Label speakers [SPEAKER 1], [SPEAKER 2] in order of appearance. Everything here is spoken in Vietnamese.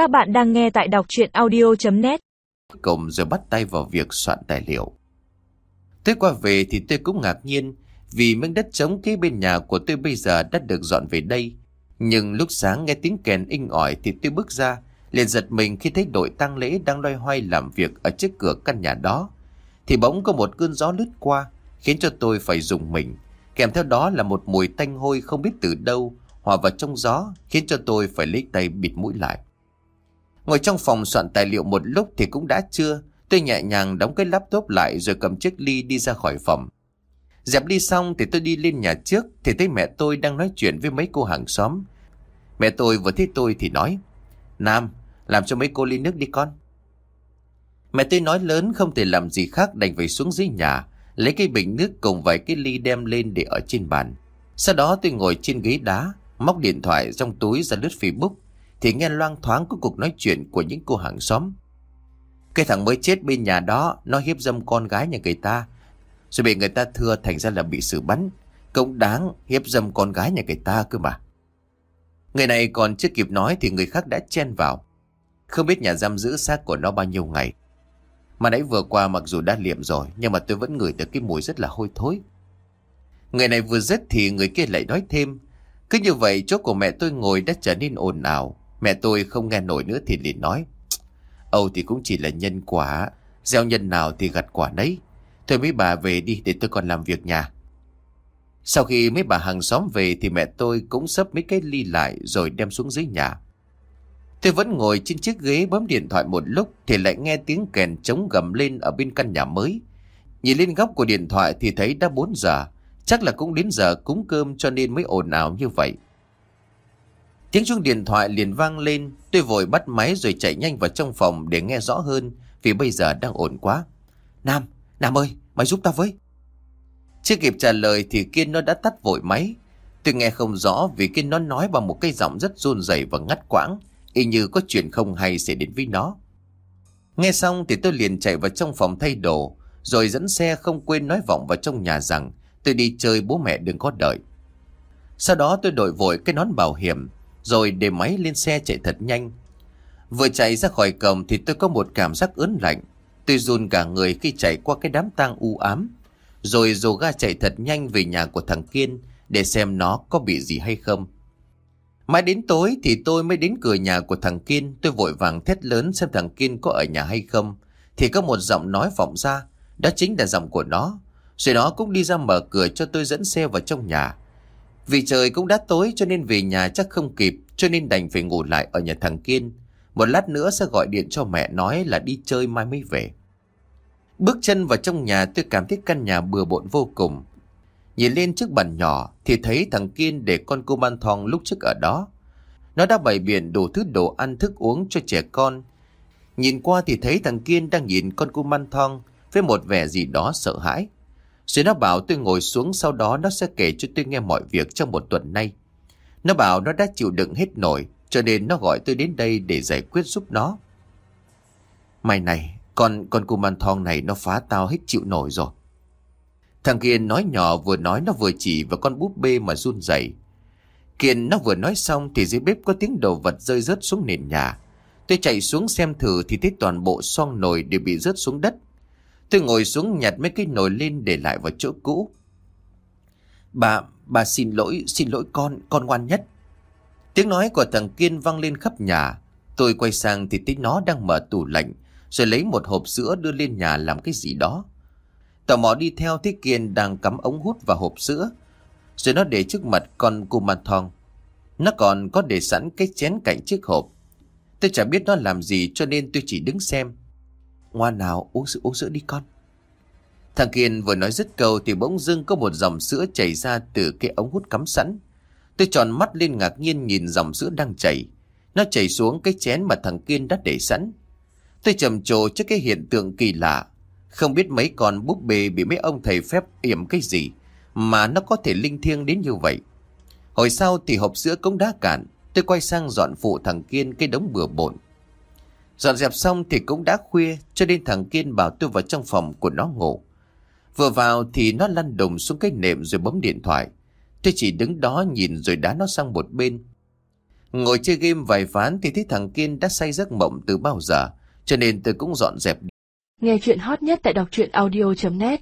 [SPEAKER 1] Các bạn đang nghe tại đọc chuyện audio.net
[SPEAKER 2] Cùng rồi bắt tay vào việc soạn tài liệu. Tôi qua về thì tôi cũng ngạc nhiên vì miếng đất trống kế bên nhà của tôi bây giờ đã được dọn về đây. Nhưng lúc sáng nghe tiếng kèn inh ỏi thì tôi bước ra, liền giật mình khi thấy đội tang lễ đang loay hoay làm việc ở trước cửa căn nhà đó. Thì bỗng có một cơn gió lướt qua, khiến cho tôi phải dùng mình. Kèm theo đó là một mùi tanh hôi không biết từ đâu, hòa vào trong gió, khiến cho tôi phải lấy tay bịt mũi lại. Ngồi trong phòng soạn tài liệu một lúc thì cũng đã trưa, tôi nhẹ nhàng đóng cái laptop lại rồi cầm chiếc ly đi ra khỏi phòng. Dẹp ly xong thì tôi đi lên nhà trước thì thấy mẹ tôi đang nói chuyện với mấy cô hàng xóm. Mẹ tôi vừa thấy tôi thì nói, Nam, làm cho mấy cô ly nước đi con. Mẹ tôi nói lớn không thể làm gì khác đành phải xuống dưới nhà, lấy cái bình nước cùng vài cái ly đem lên để ở trên bàn. Sau đó tôi ngồi trên ghế đá, móc điện thoại trong túi ra lướt Facebook, thì nghe loang thoáng có cuộc nói chuyện của những cô hàng xóm. Cái thằng mới chết bên nhà đó, nó hiếp dâm con gái nhà người ta, rồi bị người ta thưa thành ra là bị xử bắn. Cũng đáng hiếp dâm con gái nhà người ta cơ mà. Người này còn chưa kịp nói thì người khác đã chen vào. Không biết nhà giam giữ xác của nó bao nhiêu ngày. Mà nãy vừa qua mặc dù đã liệm rồi nhưng mà tôi vẫn ngửi được cái mùi rất là hôi thối. Người này vừa dứt thì người kia lại nói thêm. Cứ như vậy chỗ của mẹ tôi ngồi đã trở nên ồn ào. Mẹ tôi không nghe nổi nữa thì liền nói. Âu thì cũng chỉ là nhân quả. Gieo nhân nào thì gặt quả nấy. Thôi mấy bà về đi để tôi còn làm việc nhà. Sau khi mấy bà hàng xóm về thì mẹ tôi cũng sắp mấy cái ly lại rồi đem xuống dưới nhà. Tôi vẫn ngồi trên chiếc ghế bấm điện thoại một lúc thì lại nghe tiếng kèn trống gầm lên ở bên căn nhà mới. Nhìn lên góc của điện thoại thì thấy đã 4 giờ. Chắc là cũng đến giờ cúng cơm cho nên mới ồn ào như vậy. Tiếng chuông điện thoại liền vang lên, tôi vội bắt máy rồi chạy nhanh vào trong phòng để nghe rõ hơn vì bây giờ đang ổn quá. Nam, Nam ơi, mày giúp tao với. Chưa kịp trả lời thì Kiên nó đã tắt vội máy. Tôi nghe không rõ vì Kiên nó nói bằng một cái giọng rất run rẩy và ngắt quãng, y như có chuyện không hay sẽ đến với nó. Nghe xong thì tôi liền chạy vào trong phòng thay đồ, rồi dẫn xe không quên nói vọng vào trong nhà rằng tôi đi chơi bố mẹ đừng có đợi. Sau đó tôi đổi vội cái nón bảo hiểm, rồi để máy lên xe chạy thật nhanh. Vừa chạy ra khỏi cổng thì tôi có một cảm giác ớn lạnh. Tôi run cả người khi chạy qua cái đám tang u ám. Rồi dồ ga chạy thật nhanh về nhà của thằng Kiên để xem nó có bị gì hay không. Mãi đến tối thì tôi mới đến cửa nhà của thằng Kiên. Tôi vội vàng thét lớn xem thằng Kiên có ở nhà hay không. Thì có một giọng nói vọng ra. Đó chính là giọng của nó. Rồi nó cũng đi ra mở cửa cho tôi dẫn xe vào trong nhà. Vì trời cũng đã tối cho nên về nhà chắc không kịp, cho nên đành phải ngủ lại ở nhà thằng Kiên. Một lát nữa sẽ gọi điện cho mẹ nói là đi chơi mai mới về. Bước chân vào trong nhà, tôi cảm thấy căn nhà bừa bộn vô cùng. Nhìn lên trước bàn nhỏ thì thấy thằng Kiên để con cô man thong lúc trước ở đó. Nó đã bày biện đủ thứ đồ ăn, thức uống cho trẻ con. Nhìn qua thì thấy thằng Kiên đang nhìn con cô man thong với một vẻ gì đó sợ hãi. Rồi nó bảo tôi ngồi xuống sau đó nó sẽ kể cho tôi nghe mọi việc trong một tuần nay. Nó bảo nó đã chịu đựng hết nổi cho nên nó gọi tôi đến đây để giải quyết giúp nó. Mày này, con con cô man thong này nó phá tao hết chịu nổi rồi. Thằng Kiên nói nhỏ vừa nói nó vừa chỉ vào con búp bê mà run rẩy. Kiên nó vừa nói xong thì dưới bếp có tiếng đồ vật rơi rớt xuống nền nhà. Tôi chạy xuống xem thử thì thấy toàn bộ xoong nồi đều bị rớt xuống đất. Tôi ngồi xuống nhặt mấy cái nồi lên để lại vào chỗ cũ. Bà, bà xin lỗi, xin lỗi con, con ngoan nhất. Tiếng nói của thằng Kiên vang lên khắp nhà. Tôi quay sang thì thấy nó đang mở tủ lạnh, rồi lấy một hộp sữa đưa lên nhà làm cái gì đó. Tò mò đi theo thấy Kiên đang cắm ống hút vào hộp sữa, rồi nó để trước mặt con cô man thong. Nó còn có để sẵn cái chén cạnh chiếc hộp. Tôi chả biết nó làm gì cho nên tôi chỉ đứng xem. Ngoan nào uống sữa uống sữa đi con. Thằng Kiên vừa nói dứt câu thì bỗng dưng có một dòng sữa chảy ra từ cái ống hút cắm sẵn. Tôi tròn mắt lên ngạc nhiên nhìn dòng sữa đang chảy. Nó chảy xuống cái chén mà thằng Kiên đã để sẵn. Tôi trầm trồ trước cái hiện tượng kỳ lạ. Không biết mấy con búp bê bị mấy ông thầy phép yểm cái gì mà nó có thể linh thiêng đến như vậy. Hồi sau thì hộp sữa cũng đã cạn. Tôi quay sang dọn phụ thằng Kiên cái đống bừa bộn. Dọn dẹp xong thì cũng đã khuya cho nên thằng Kiên bảo tôi vào trong phòng của nó ngủ. Vừa vào thì nó lăn đùng xuống cái nệm rồi bấm điện thoại. Tôi chỉ đứng đó nhìn rồi đá nó sang một bên. Ngồi chơi game vài ván thì thấy thằng Kiên đã say giấc mộng từ bao giờ, cho nên tôi cũng dọn dẹp.
[SPEAKER 3] Nghe chuyện hot nhất tại đọc truyện audio.net